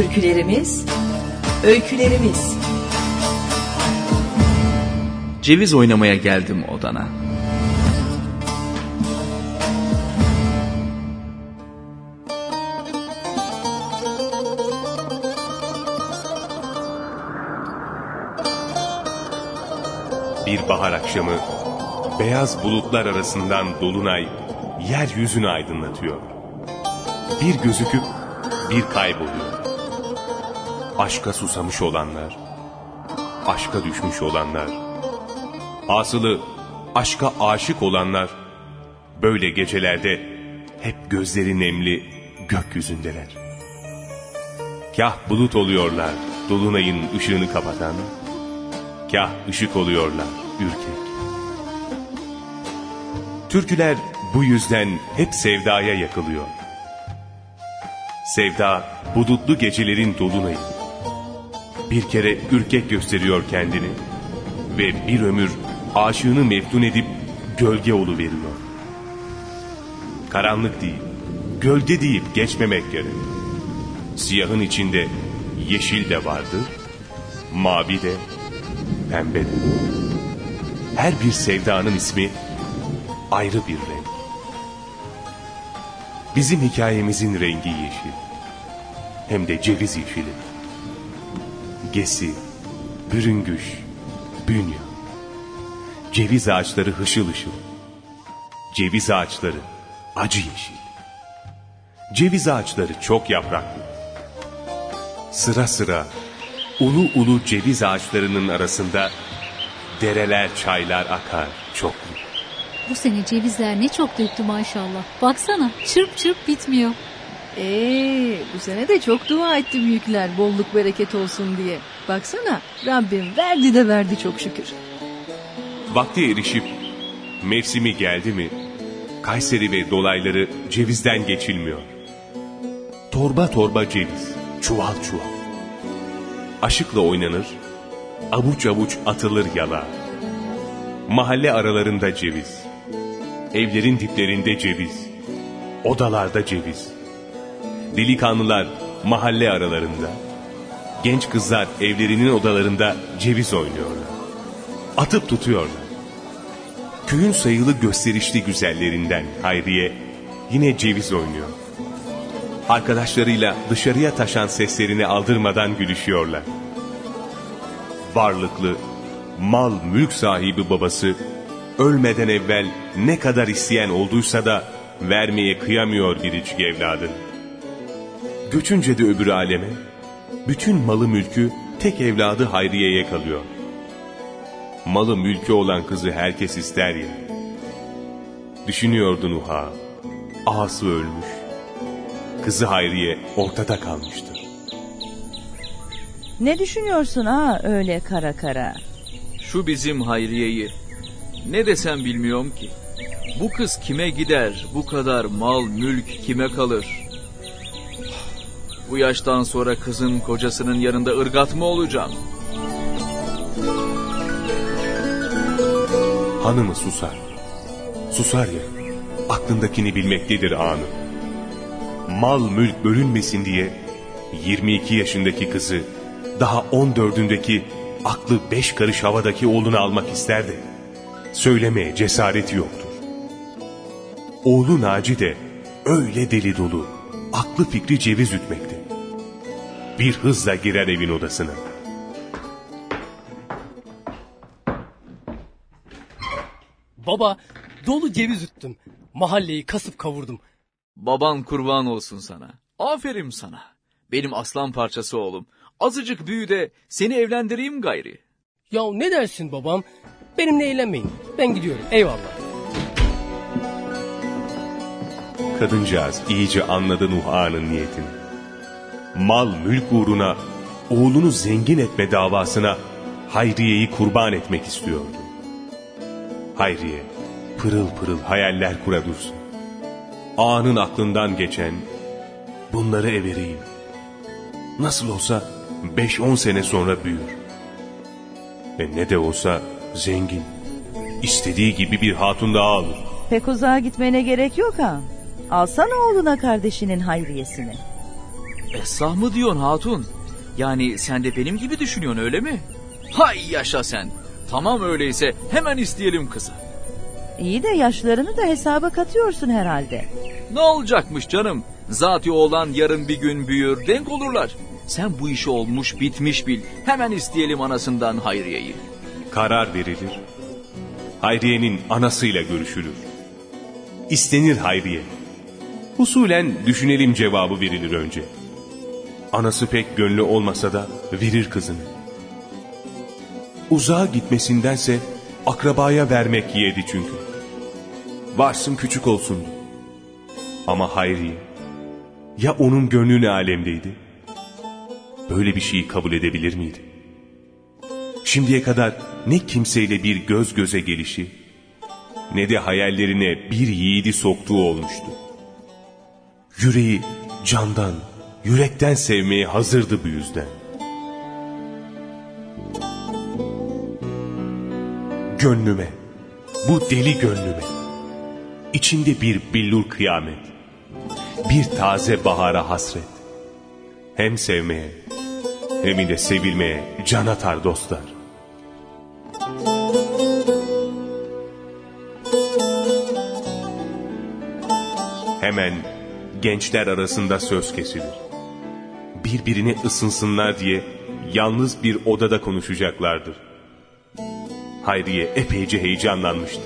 Türkülerimiz, öykülerimiz. Ceviz oynamaya geldim odana. Bir bahar akşamı beyaz bulutlar arasından dolunay yeryüzünü aydınlatıyor. Bir gözüküp bir kayboluyor. Aşka susamış olanlar, aşka düşmüş olanlar, asılı aşka aşık olanlar böyle gecelerde hep gözleri nemli gökyüzündeler. Kah bulut oluyorlar dolunayın ışığını kapatan, kah ışık oluyorlar ürkek. Türküler bu yüzden hep sevdaya yakılıyor. Sevda bulutlu gecelerin dolunayı. Bir kere ürkek gösteriyor kendini ve bir ömür aşığını meftun edip gölge olu veriyor. Karanlık değil, gölge deyip geçmemek gerek. Siyahın içinde yeşil de vardır, mavi de, pembe de. Her bir sevdanın ismi ayrı bir renk. Bizim hikayemizin rengi yeşil. Hem de ceviz yeşili. Gesi, bürüngüş, bünya. Ceviz ağaçları hışıl hışıl. Ceviz ağaçları acı yeşil. Ceviz ağaçları çok yapraklı. Sıra sıra ulu ulu ceviz ağaçlarının arasında dereler çaylar akar çoklu. Bu sene cevizler ne çok döktü maşallah. Baksana çırp çırp bitmiyor. Ee, bu sene de çok dua etti büyükler bolluk bereket olsun diye. Baksana Rabbim verdi de verdi çok şükür. Vakti erişip mevsimi geldi mi Kayseri ve dolayları cevizden geçilmiyor. Torba torba ceviz, çuval çuval. Aşıkla oynanır, avuç avuç atılır yala. Mahalle aralarında ceviz, evlerin diplerinde ceviz, odalarda ceviz. Delikanlılar mahalle aralarında, genç kızlar evlerinin odalarında ceviz oynuyorlar. Atıp tutuyorlar. Köyün sayılı gösterişli güzellerinden Hayriye yine ceviz oynuyor. Arkadaşlarıyla dışarıya taşan seslerini aldırmadan gülüşüyorlar. Varlıklı, mal mülk sahibi babası ölmeden evvel ne kadar isteyen olduysa da vermeye kıyamıyor biricik evladın. Göçünce de öbür aleme bütün malı mülkü tek evladı Hayriye'ye kalıyor. Malı mülkü olan kızı herkes ister ya. Düşünüyordu Nuha. Ağası ölmüş. Kızı Hayriye ortada kalmıştır. Ne düşünüyorsun ha öyle kara kara? Şu bizim Hayriye'yi. Ne desem bilmiyorum ki. Bu kız kime gider, bu kadar mal, mülk kime kalır? Bu yaştan sonra kızın kocasının yanında ırgat mı olacağım? Hanımı susar. Susar ya, aklındakini bilmektedir anı. Mal mülk bölünmesin diye 22 yaşındaki kızı daha 14'ündeki aklı beş karış havadaki oğlunu almak isterdi. Söylemeye cesareti yoktur. Oğlu Naci de öyle deli dolu, aklı fikri ceviz ütmekte. Bir hızla girer evin odasına. Baba dolu ceviz üttüm. Mahalleyi kasıp kavurdum. Baban kurban olsun sana. Aferin sana. Benim aslan parçası oğlum. Azıcık büyü de seni evlendireyim gayri. Ya ne dersin babam? Benimle eğlenmeyin. Ben gidiyorum. Eyvallah. Kadıncağız iyice anladı Nuh Ağa'nın niyetini. Mal mülk uğruna oğlunu zengin etme davasına Hayriye'yi kurban etmek istiyordu. Hayriye pırıl pırıl hayaller kura dursun. Ağanın aklından geçen bunları evereyim. Nasıl olsa 5-10 sene sonra büyür. Ve ne de olsa zengin. İstediği gibi bir hatun daha alır. Pek uzağa gitmene gerek yok ha. Alsana oğluna kardeşinin hayriyesini. Esrah mı diyorsun hatun? Yani sen de benim gibi düşünüyorsun öyle mi? Hay yaşa sen. Tamam öyleyse hemen isteyelim kızı. İyi de yaşlarını da hesaba katıyorsun herhalde. Ne olacakmış canım? Zati oğlan yarın bir gün büyür, denk olurlar. Sen bu işi olmuş bitmiş bil. Hemen isteyelim anasından Hayriye'yi. Karar verilir. Hayriye'nin anasıyla görüşülür. İstenir Hayriye. Usulen düşünelim cevabı verilir önce. Anası pek gönlü olmasa da verir kızını. Uzağa gitmesindense akrabaya vermek yedi çünkü. Varsın küçük olsun. Ama Hayriye, ya onun gönlü ne alemdeydi? Böyle bir şeyi kabul edebilir miydi? Şimdiye kadar ne kimseyle bir göz göze gelişi, ne de hayallerine bir yiğidi soktuğu olmuştu. Yüreği candan, yürekten sevmeye hazırdı bu yüzden. Gönlüme, bu deli gönlüme, içinde bir billur kıyamet, bir taze bahara hasret. Hem sevmeye, hem de sevilmeye can atar dostlar. Hemen gençler arasında söz kesilir. Birbirine ısınsınlar diye yalnız bir odada konuşacaklardır. Hayriye epeyce heyecanlanmıştı.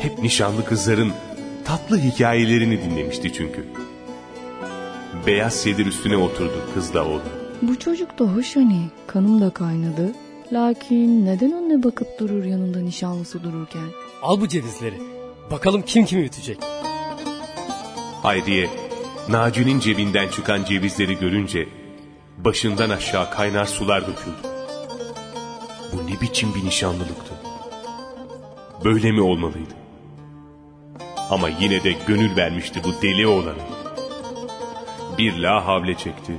Hep nişanlı kızların tatlı hikayelerini dinlemişti çünkü. Beyaz sedir üstüne oturdu kız da oğlan. Bu çocuk da hoş hani kanım da kaynadı. Lakin neden önüne bakıp durur yanında nişanlısı dururken? Al bu cevizleri. Bakalım kim kimi ütecek. Hayriye, Naci'nin cebinden çıkan cevizleri görünce başından aşağı kaynar sular döküldü. Bu ne biçim bir nişanlılıktı? Böyle mi olmalıydı? Ama yine de gönül vermişti bu deli oğlana. Bir la havle çekti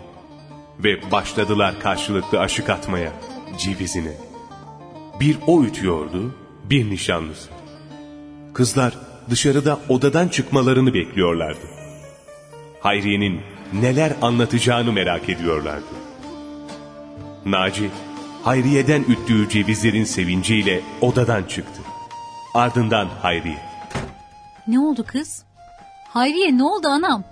ve başladılar karşılıklı aşık atmaya cevizine. Bir o ütüyordu, bir nişanlısı. Kızlar dışarıda odadan çıkmalarını bekliyorlardı. Hayriye'nin neler anlatacağını merak ediyorlardı. Naci, Hayriye'den üttüğü cevizlerin sevinciyle odadan çıktı. Ardından Hayriye. Ne oldu kız? Hayriye ne oldu anam?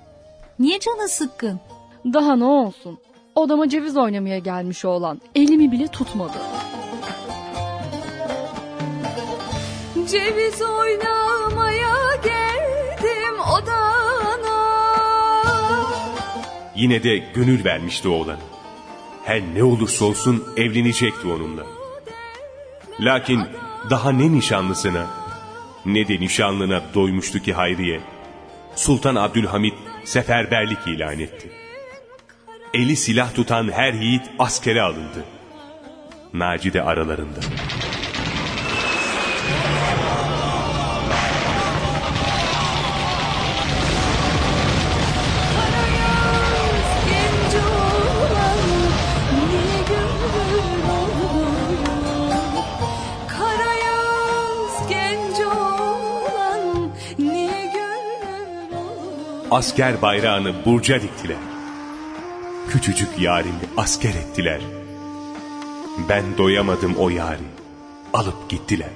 Niye canın sıkkın? Daha ne olsun? Odama ceviz oynamaya gelmiş oğlan. Elimi bile tutmadı. Ceviz oynamaya Yine de gönül vermişti oğlan. Her ne olursa olsun evlenecekti onunla. Lakin daha ne nişanlısına ne de nişanlına doymuştu ki Hayriye. Sultan Abdülhamit seferberlik ilan etti. Eli silah tutan her yiğit askere alındı. Naci de aralarında. Asker bayrağını burca diktiler. Küçücük yarimi asker ettiler. Ben doyamadım o yari. Alıp gittiler.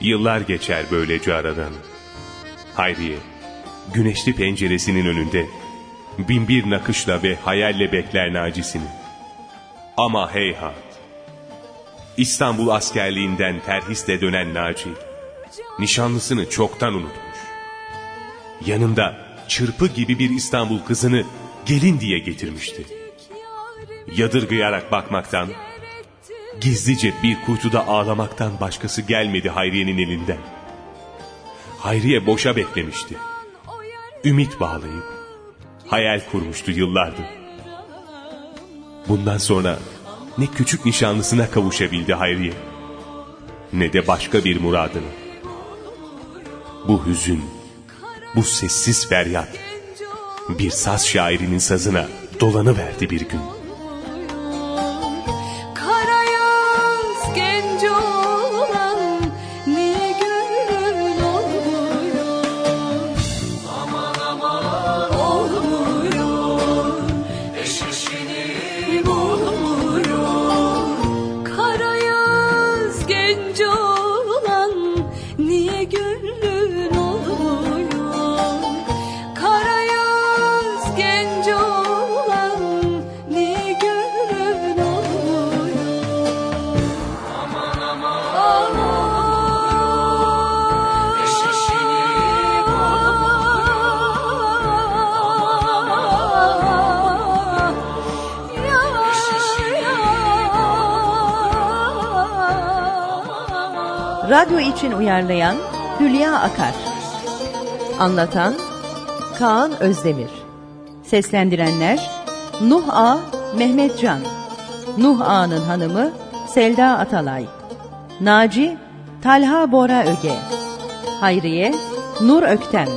Yıllar geçer böylece aradan. Hayriye, güneşli penceresinin önünde binbir nakışla ve hayalle bekler Nacisini. Ama heyhat, İstanbul askerliğinden terhisle dönen Naci, nişanlısını çoktan unutmuş. Yanında çırpı gibi bir İstanbul kızını gelin diye getirmişti. Yadırgayarak bakmaktan, gizlice bir kuytuda ağlamaktan başkası gelmedi Hayriye'nin elinden. Hayriye boşa beklemişti. Ümit bağlayıp, hayal kurmuştu yıllardır. Bundan sonra ne küçük nişanlısına kavuşabildi Hayriye, ne de başka bir muradına. Bu hüzün, bu sessiz feryat, bir saz şairinin sazına dolanıverdi bir gün. Radyo için uyarlayan Hülya Akar. Anlatan Kaan Özdemir. Seslendirenler Nuh A. Mehmet Can. Nuh Ağa'nın hanımı Selda Atalay. Naci Talha Bora Öge. Hayriye Nur Öktem.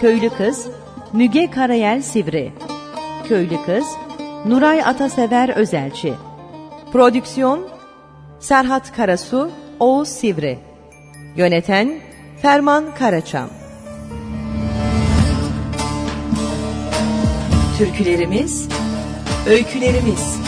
Köylü Kız Müge Karayel Sivri. Köylü Kız Nuray Atasever Özelçi. Prodüksiyon Serhat Karasu Oğuz Sivri. Yöneten Ferman Karaçam. Türkülerimiz Öykülerimiz